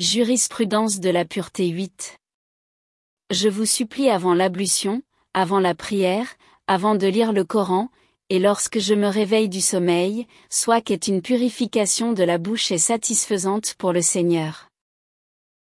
Jurisprudence de la pureté 8. Je vous supplie avant l'ablution, avant la prière, avant de lire le Coran, et lorsque je me réveille du sommeil, soit qu'est une purification de la bouche et satisfaisante pour le Seigneur.